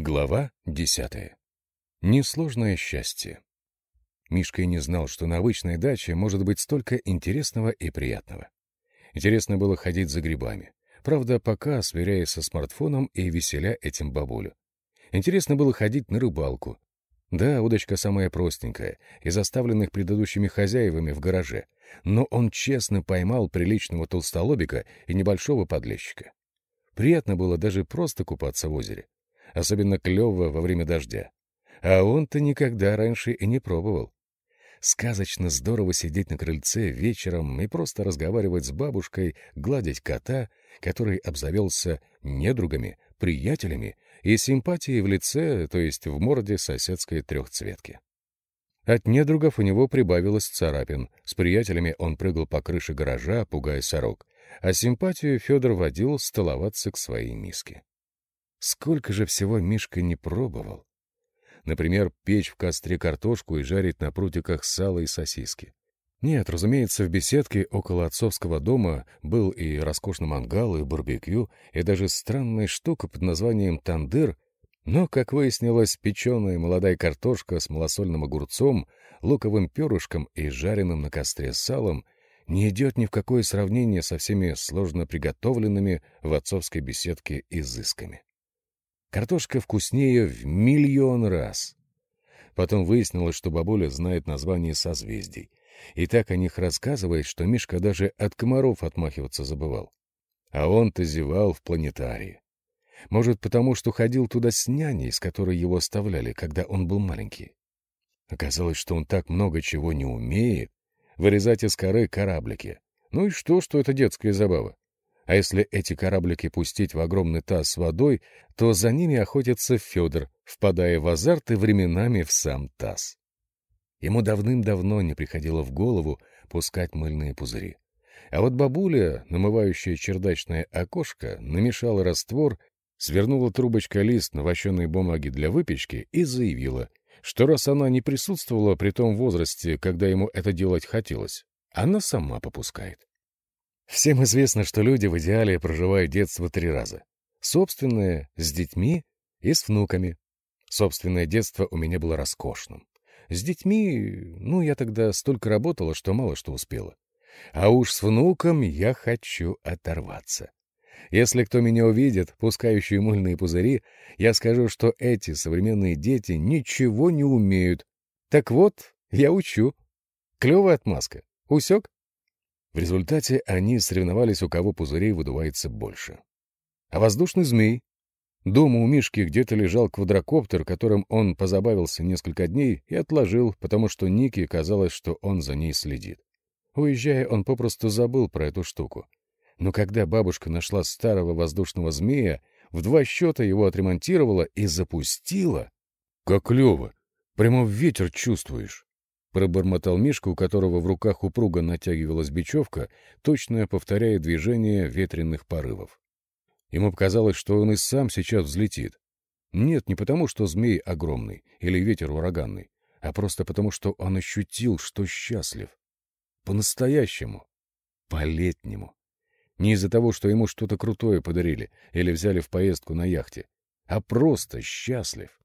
Глава десятая. Несложное счастье. Мишка и не знал, что на обычной даче может быть столько интересного и приятного. Интересно было ходить за грибами. Правда, пока сверяясь со смартфоном и веселя этим бабулю. Интересно было ходить на рыбалку. Да, удочка самая простенькая, из оставленных предыдущими хозяевами в гараже. Но он честно поймал приличного толстолобика и небольшого подлещика. Приятно было даже просто купаться в озере особенно клево во время дождя. А он-то никогда раньше и не пробовал. Сказочно здорово сидеть на крыльце вечером и просто разговаривать с бабушкой, гладить кота, который обзавелся недругами, приятелями и симпатией в лице, то есть в морде соседской трехцветки. От недругов у него прибавилось царапин. С приятелями он прыгал по крыше гаража, пугая сорок. А симпатию Федор водил столоваться к своей миске. Сколько же всего Мишка не пробовал. Например, печь в костре картошку и жарить на прутиках сало и сосиски. Нет, разумеется, в беседке около отцовского дома был и роскошный мангал, и барбекю, и даже странная штука под названием тандыр, но, как выяснилось, печеная молодая картошка с малосольным огурцом, луковым перышком и жареным на костре салом не идет ни в какое сравнение со всеми сложно приготовленными в отцовской беседке изысками. Картошка вкуснее в миллион раз. Потом выяснилось, что бабуля знает название созвездий. И так о них рассказывает, что Мишка даже от комаров отмахиваться забывал. А он-то зевал в планетарии. Может, потому что ходил туда с няней, с которой его оставляли, когда он был маленький. Оказалось, что он так много чего не умеет. Вырезать из коры кораблики. Ну и что, что это детская забава? А если эти кораблики пустить в огромный таз с водой, то за ними охотится Федор, впадая в азарт и временами в сам таз. Ему давным-давно не приходило в голову пускать мыльные пузыри. А вот бабуля, намывающая чердачное окошко, намешала раствор, свернула трубочкой лист на вощеной бумаге для выпечки и заявила, что раз она не присутствовала при том возрасте, когда ему это делать хотелось, она сама попускает. Всем известно, что люди в идеале проживают детство три раза. Собственное, с детьми и с внуками. Собственное детство у меня было роскошным. С детьми, ну, я тогда столько работала, что мало что успела. А уж с внуком я хочу оторваться. Если кто меня увидит, пускающий мыльные пузыри, я скажу, что эти современные дети ничего не умеют. Так вот, я учу. Клевая отмазка. Усек? В результате они соревновались, у кого пузырей выдувается больше. А воздушный змей? Дома у Мишки где-то лежал квадрокоптер, которым он позабавился несколько дней и отложил, потому что Нике казалось, что он за ней следит. Уезжая, он попросту забыл про эту штуку. Но когда бабушка нашла старого воздушного змея, в два счета его отремонтировала и запустила... — Как клево! Прямо ветер чувствуешь. Пробормотал Мишка, у которого в руках упруго натягивалась бечевка, точно повторяя движение ветреных порывов. Ему показалось, что он и сам сейчас взлетит. Нет, не потому, что змей огромный или ветер ураганный, а просто потому, что он ощутил, что счастлив. По-настоящему. По-летнему. Не из-за того, что ему что-то крутое подарили или взяли в поездку на яхте, а просто счастлив.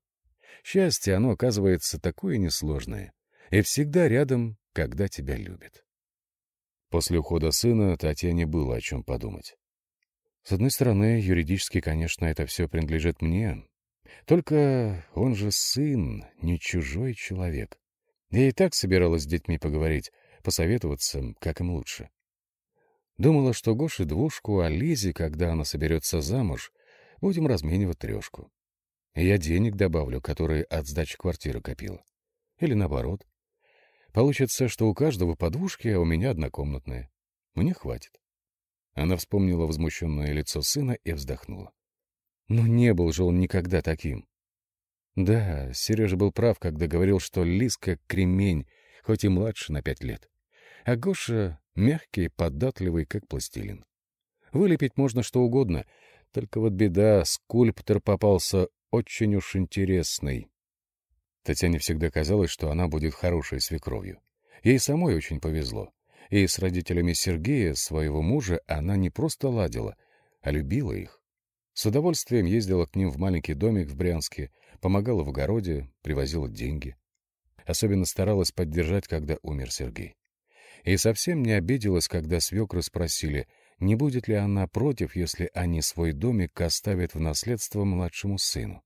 Счастье, оно, оказывается, такое несложное и всегда рядом, когда тебя любят. После ухода сына Татьяне было о чем подумать. С одной стороны, юридически, конечно, это все принадлежит мне. Только он же сын, не чужой человек. Я и так собиралась с детьми поговорить, посоветоваться, как им лучше. Думала, что Гоше двушку, а Лизе, когда она соберется замуж, будем разменивать трешку. Я денег добавлю, которые от сдачи квартиры копила. Или наоборот. Получится, что у каждого по двушке, а у меня однокомнатная. Мне хватит. Она вспомнила возмущенное лицо сына и вздохнула. Но не был же он никогда таким. Да, Сережа был прав, когда говорил, что Лиска — кремень, хоть и младше на пять лет. А Гоша — мягкий, податливый, как пластилин. Вылепить можно что угодно, только вот беда, скульптор попался очень уж интересный. Татьяне всегда казалось, что она будет хорошей свекровью. Ей самой очень повезло. И с родителями Сергея, своего мужа, она не просто ладила, а любила их. С удовольствием ездила к ним в маленький домик в Брянске, помогала в огороде, привозила деньги. Особенно старалась поддержать, когда умер Сергей. И совсем не обиделась, когда свекры спросили, не будет ли она против, если они свой домик оставят в наследство младшему сыну.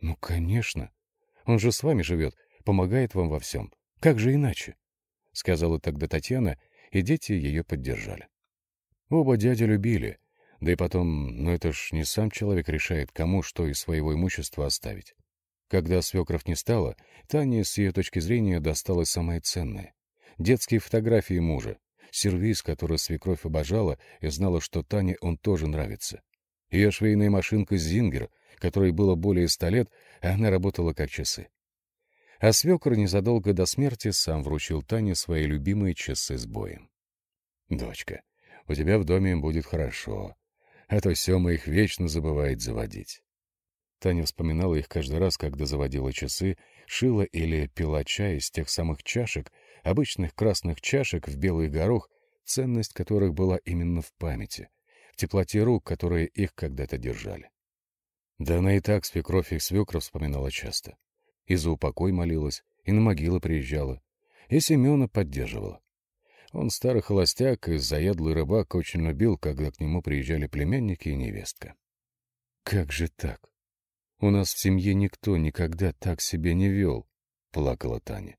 «Ну, конечно. Он же с вами живет, помогает вам во всем. Как же иначе?» — сказала тогда Татьяна, и дети ее поддержали. Оба дяди любили, да и потом, ну это ж не сам человек решает, кому что из своего имущества оставить. Когда свекров не стало, Тане, с ее точки зрения, досталось самое ценное. Детские фотографии мужа, сервиз, который свекровь обожала и знала, что Тане он тоже нравится. Ее швейная машинка «Зингер», которой было более ста лет, она работала как часы. А свекр незадолго до смерти сам вручил Тане свои любимые часы с боем. «Дочка, у тебя в доме будет хорошо, а то Сема их вечно забывает заводить. Таня вспоминала их каждый раз, когда заводила часы, шила или пила чай из тех самых чашек, обычных красных чашек в белый горох, ценность которых была именно в памяти, теплоте рук, которые их когда-то держали. Да она и так свекровь их свекра вспоминала часто. И за упокой молилась, и на могилы приезжала, и Семена поддерживала. Он старый холостяк и заядлый рыбак очень любил, когда к нему приезжали племянники и невестка. «Как же так? У нас в семье никто никогда так себя не вел», — плакала Таня.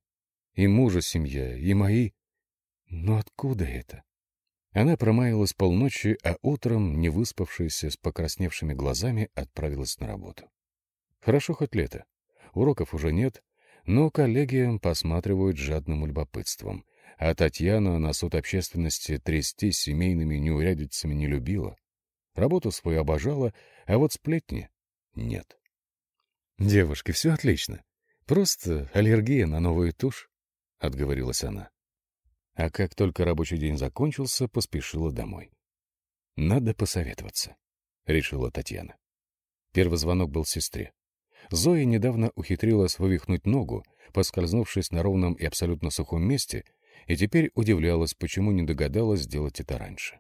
«И мужа семья, и мои. Но откуда это?» Она промаялась полночи, а утром, не выспавшаяся, с покрасневшими глазами, отправилась на работу. Хорошо хоть лето. Уроков уже нет, но коллеги посматривают жадным любопытством, а Татьяна на суд общественности трясти семейными неурядицами не любила. Работу свою обожала, а вот сплетни — нет. «Девушки, все отлично. Просто аллергия на новую тушь», — отговорилась она. А как только рабочий день закончился, поспешила домой. «Надо посоветоваться», — решила Татьяна. Первый звонок был сестре. Зоя недавно ухитрилась вывихнуть ногу, поскользнувшись на ровном и абсолютно сухом месте, и теперь удивлялась, почему не догадалась сделать это раньше.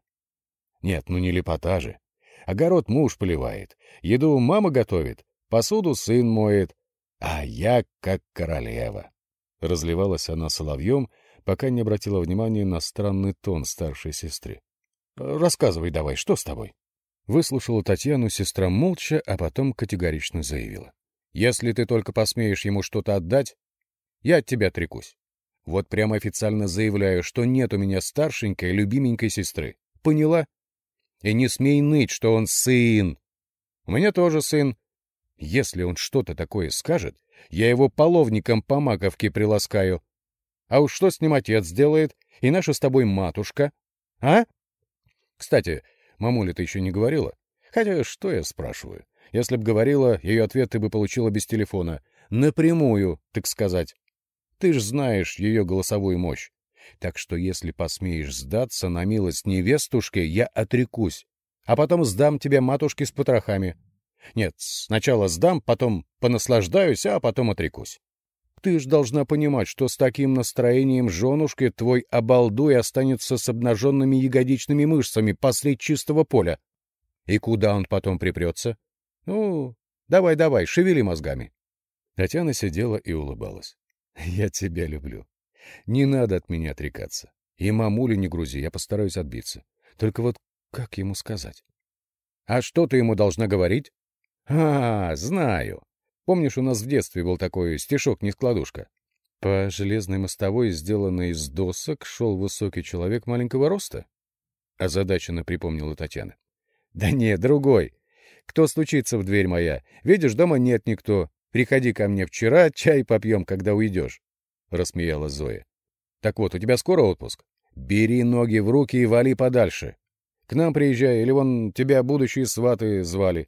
Нет, ну не лепота же. Огород муж поливает, еду мама готовит, посуду сын моет, а я как королева. Разливалась она соловьем, пока не обратила внимания на странный тон старшей сестры. «Рассказывай давай, что с тобой?» Выслушала Татьяну сестра молча, а потом категорично заявила. «Если ты только посмеешь ему что-то отдать, я от тебя отрекусь. Вот прямо официально заявляю, что нет у меня старшенькой, любименькой сестры. Поняла? И не смей ныть, что он сын. У меня тоже сын. Если он что-то такое скажет, я его половником по маковке приласкаю. А уж что с ним отец сделает? И наша с тобой матушка? А? Кстати, мамуля ты еще не говорила? Хотя что я спрашиваю? Если б говорила, ее ответ ты бы получила без телефона. Напрямую, так сказать. Ты ж знаешь ее голосовую мощь. Так что если посмеешь сдаться на милость невестушки, я отрекусь, а потом сдам тебе матушке с потрохами. Нет, сначала сдам, потом понаслаждаюсь, а потом отрекусь. Ты ж должна понимать, что с таким настроением женушки твой обалдуй останется с обнаженными ягодичными мышцами посредь чистого поля. И куда он потом припрется? Ну, давай-давай, шевели мозгами. Татьяна сидела и улыбалась. Я тебя люблю. Не надо от меня отрекаться. И мамулю не грузи, я постараюсь отбиться. Только вот как ему сказать? А что ты ему должна говорить? А, знаю. Помнишь, у нас в детстве был такой стишок-нескладушка? По железной мостовой, сделанной из досок, шел высокий человек маленького роста? Озадаченно припомнила Татьяна. Да нет, другой. Кто стучится в дверь моя? Видишь, дома нет никто. Приходи ко мне вчера, чай попьем, когда уйдешь», — рассмеялась Зоя. «Так вот, у тебя скоро отпуск? Бери ноги в руки и вали подальше. К нам приезжай, или вон тебя будущие сваты звали.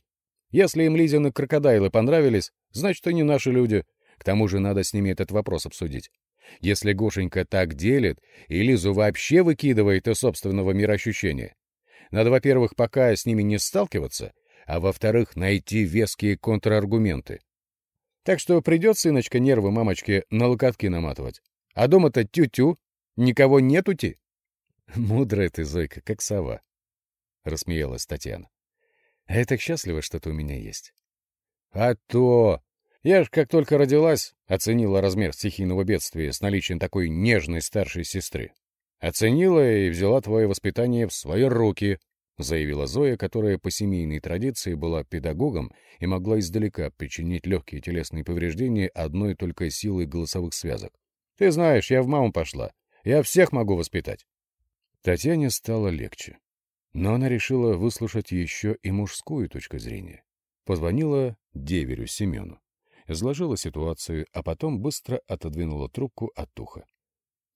Если им Лизины крокодайлы понравились, значит, они наши люди. К тому же надо с ними этот вопрос обсудить. Если Гошенька так делит, и Лизу вообще выкидывает из собственного мироощущения, надо, во-первых, пока с ними не сталкиваться, а во-вторых, найти веские контраргументы. Так что придется, сыночка, нервы мамочки на локотки наматывать. А дома-то тю-тю, никого нету-ти. Мудрая ты, Зойка, как сова, — рассмеялась Татьяна. А я так счастлива, что ты у меня есть. А то! Я ж как только родилась, оценила размер стихийного бедствия с наличием такой нежной старшей сестры. Оценила и взяла твое воспитание в свои руки, заявила Зоя, которая по семейной традиции была педагогом и могла издалека причинить легкие телесные повреждения одной только силой голосовых связок. Ты знаешь, я в маму пошла. Я всех могу воспитать. Татьяне стало легче. Но она решила выслушать еще и мужскую точку зрения. Позвонила деверю Семену, изложила ситуацию, а потом быстро отодвинула трубку от уха.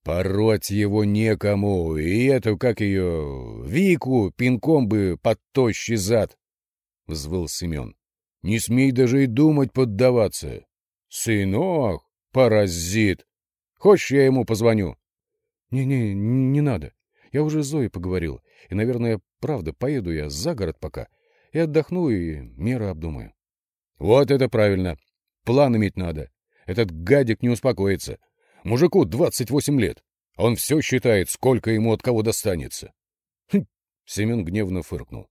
«Пороть его некому, и эту, как ее, Вику, пинком бы под тощий зад!» — взвыл Семен. «Не смей даже и думать поддаваться! Сынок, паразит! Хочешь, я ему позвоню?» «Не-не, не надо. Я уже с Зоей поговорил. И, наверное, правда, поеду я за город пока. И отдохну, и меры обдумаю. Вот это правильно. План иметь надо. Этот гадик не успокоится. Мужику 28 лет. Он все считает, сколько ему от кого достанется. Хм. Семен гневно фыркнул.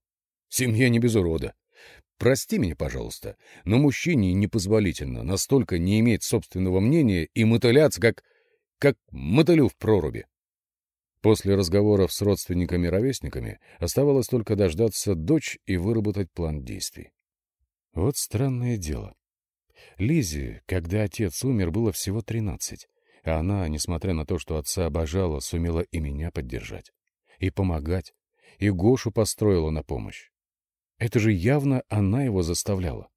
Семья не без урода. Прости меня, пожалуйста, но мужчине непозволительно настолько не иметь собственного мнения и мотыляться, как... как мотылю в проруби. После разговоров с родственниками-ровесниками оставалось только дождаться дочь и выработать план действий. Вот странное дело. Лизе, когда отец умер, было всего тринадцать, а она, несмотря на то, что отца обожала, сумела и меня поддержать, и помогать, и Гошу построила на помощь. Это же явно она его заставляла.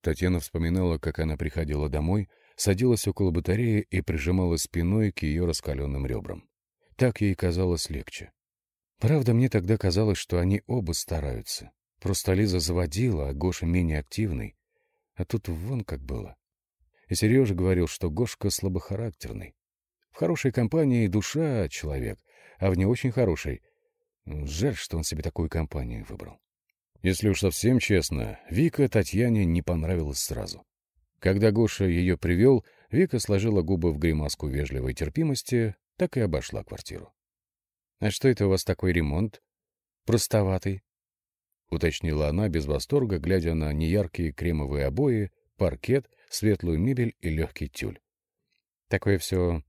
Татьяна вспоминала, как она приходила домой, садилась около батареи и прижимала спиной к ее раскаленным ребрам. Так ей казалось легче. Правда, мне тогда казалось, что они оба стараются. Просто Лиза заводила, а Гоша менее активный. А тут вон как было. И Сережа говорил, что Гошка слабохарактерный. В хорошей компании душа человек, а в не очень хорошей. Жаль, что он себе такую компанию выбрал. Если уж совсем честно, Вика Татьяне не понравилась сразу. Когда Гоша ее привел, Вика сложила губы в гримаску вежливой терпимости, так и обошла квартиру. — А что это у вас такой ремонт? Простоватый? — уточнила она без восторга, глядя на неяркие кремовые обои, паркет, светлую мебель и легкий тюль. — Такое все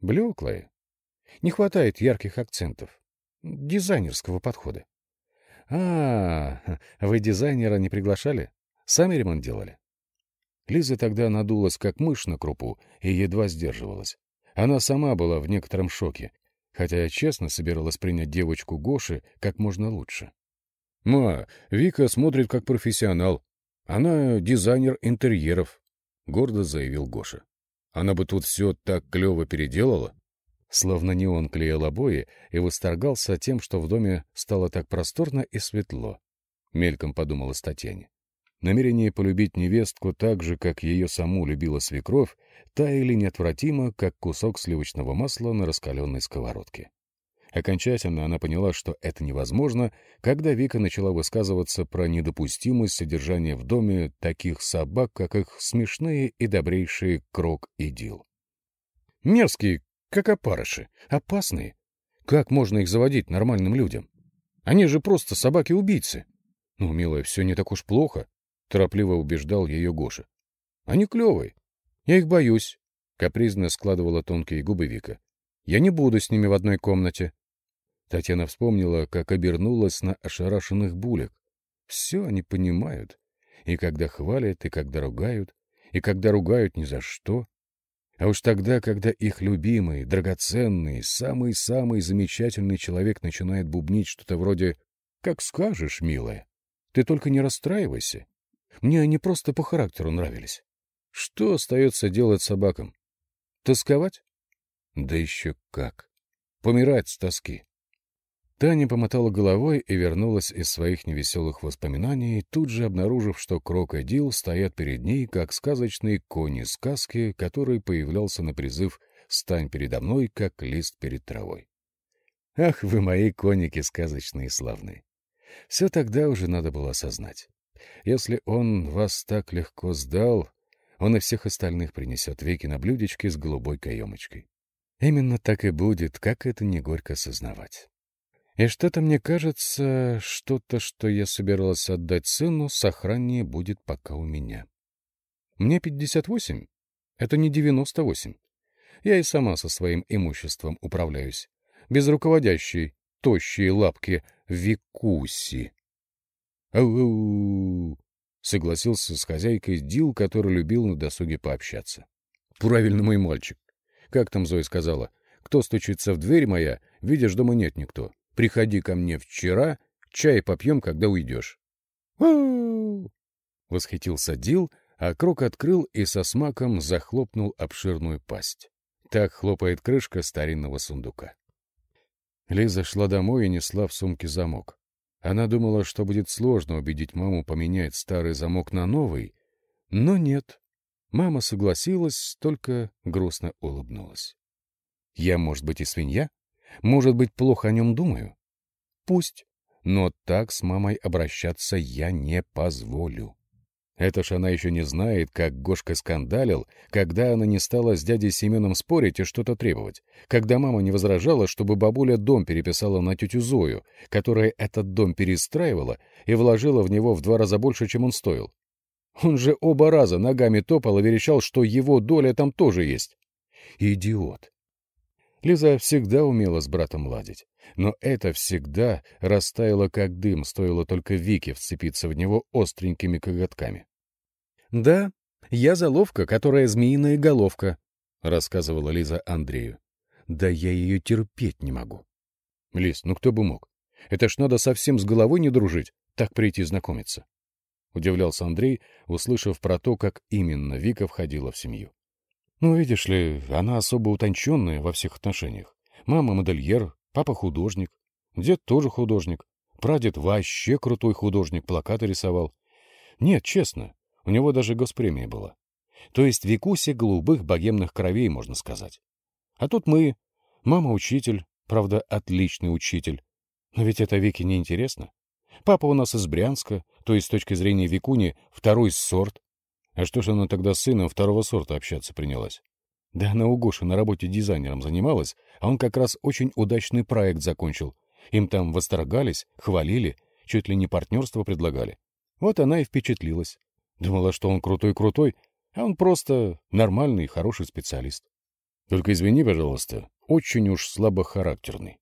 блеклое. Не хватает ярких акцентов, дизайнерского подхода. — А, вы дизайнера не приглашали? Сами ремонт делали? Лиза тогда надулась, как мышь на крупу, и едва сдерживалась. Она сама была в некотором шоке, хотя честно собиралась принять девочку Гоши как можно лучше. «Ма, Вика смотрит как профессионал. Она дизайнер интерьеров», — гордо заявил Гоша. «Она бы тут все так клево переделала». Словно не он клеил обои и восторгался тем, что в доме стало так просторно и светло. Мельком подумала Татьяне. Намерение полюбить невестку так же, как ее саму любила свекровь, таяли неотвратимо, как кусок сливочного масла на раскаленной сковородке. Окончательно она поняла, что это невозможно, когда Вика начала высказываться про недопустимость содержания в доме таких собак, как их смешные и добрейшие Крок и Дил. Мерзкие, как опарыши, опасные. Как можно их заводить нормальным людям? Они же просто собаки-убийцы. Ну, милая, все не так уж плохо торопливо убеждал ее Гоша. Они клевые. Я их боюсь, капризно складывала тонкие губы Вика. Я не буду с ними в одной комнате. Татьяна вспомнила, как обернулась на ошарашенных булек. Все они понимают. И когда хвалят, и когда ругают, и когда ругают ни за что. А уж тогда, когда их любимый, драгоценный, самый-самый замечательный человек начинает бубнить что-то вроде «Как скажешь, милая, ты только не расстраивайся, мне они просто по характеру нравились. Что остается делать собакам? Тосковать? Да еще как. Помирать с тоски. Таня помотала головой и вернулась из своих невеселых воспоминаний, тут же обнаружив, что Крок и Дил стоят перед ней, как сказочные кони сказки, который появлялся на призыв «Стань передо мной, как лист перед травой». Ах, вы мои коники сказочные и славные! Все тогда уже надо было осознать. Если он вас так легко сдал, он и всех остальных принесет веки на блюдечке с голубой каемочкой. Именно так и будет, как это не горько сознавать. И что-то мне кажется, что-то, что я собиралась отдать сыну, сохраннее будет пока у меня. Мне 58, это не 98. Я и сама со своим имуществом управляюсь. Без руководящей, тощие лапки Викуси. «Ау-ау!» — согласился с хозяйкой Дил, который любил на досуге пообщаться. «Правильно, мой мальчик. Как там Зоя сказала? Кто стучится в дверь моя, видишь, дома нет никто. Приходи ко мне вчера, чай попьем, когда уйдешь». Восхитился Дил, а Крок открыл и со смаком захлопнул обширную пасть. Так хлопает крышка старинного сундука. Лиза шла домой и несла в сумке замок. Она думала, что будет сложно убедить маму поменять старый замок на новый, но нет. Мама согласилась, только грустно улыбнулась. Я, может быть, и свинья? Может быть, плохо о нем думаю? Пусть. Но так с мамой обращаться я не позволю. Это ж она еще не знает, как Гошка скандалил, когда она не стала с дядей Семеном спорить и что-то требовать, когда мама не возражала, чтобы бабуля дом переписала на тетю Зою, которая этот дом перестраивала и вложила в него в два раза больше, чем он стоил. Он же оба раза ногами топал и верещал, что его доля там тоже есть. Идиот. Лиза всегда умела с братом ладить, но это всегда растаяло как дым, стоило только Вике вцепиться в него остренькими коготками. «Да, я заловка, которая змеиная головка», — рассказывала Лиза Андрею. «Да я ее терпеть не могу». «Лиз, ну кто бы мог? Это ж надо совсем с головой не дружить, так прийти знакомиться». Удивлялся Андрей, услышав про то, как именно Вика входила в семью. Ну, видишь ли, она особо утонченная во всех отношениях. Мама модельер, папа художник, дед тоже художник, прадед вообще крутой художник, плакаты рисовал. Нет, честно, у него даже госпремия была. То есть Викуся голубых богемных кровей, можно сказать. А тут мы. Мама учитель, правда, отличный учитель. Но ведь это Вике не интересно. Папа у нас из Брянска, то есть с точки зрения Викуни второй сорт, а что ж она тогда с сыном второго сорта общаться принялась? Да она у Гоши на работе дизайнером занималась, а он как раз очень удачный проект закончил. Им там восторгались, хвалили, чуть ли не партнерство предлагали. Вот она и впечатлилась. Думала, что он крутой-крутой, а он просто нормальный, хороший специалист. Только извини, пожалуйста, очень уж слабохарактерный.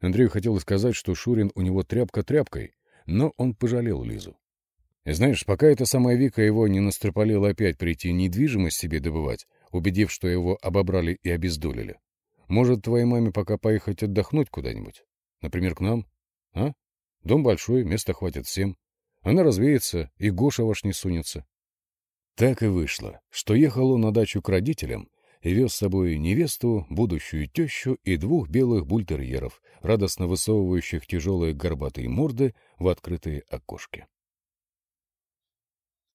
Андрею хотелось сказать, что Шурин у него тряпка тряпкой, но он пожалел Лизу. Знаешь, пока эта самая Вика его не настропалила опять прийти недвижимость себе добывать, убедив, что его обобрали и обездолили. Может, твоей маме пока поехать отдохнуть куда-нибудь? Например, к нам? А? Дом большой, места хватит всем. Она развеется, и Гоша ваш не сунется. Так и вышло, что ехал он на дачу к родителям и вез с собой невесту, будущую тещу и двух белых бультерьеров, радостно высовывающих тяжелые горбатые морды в открытые окошки.